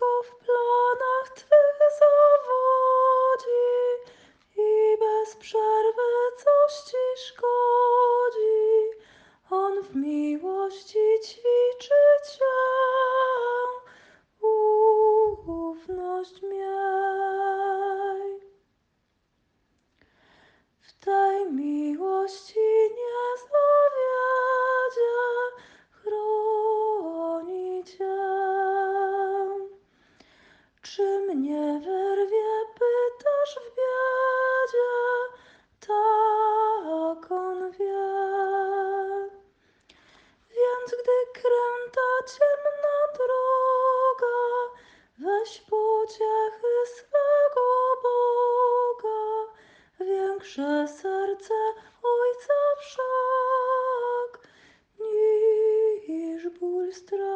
w planach zawodzi i bez przerwy coś Ci mnie wyrwie, pytasz w biedzie, tak on wie. Więc gdy kręta ciemna droga, weź pociechy swego Boga, większe serce Ojca wszak, niż ból strach.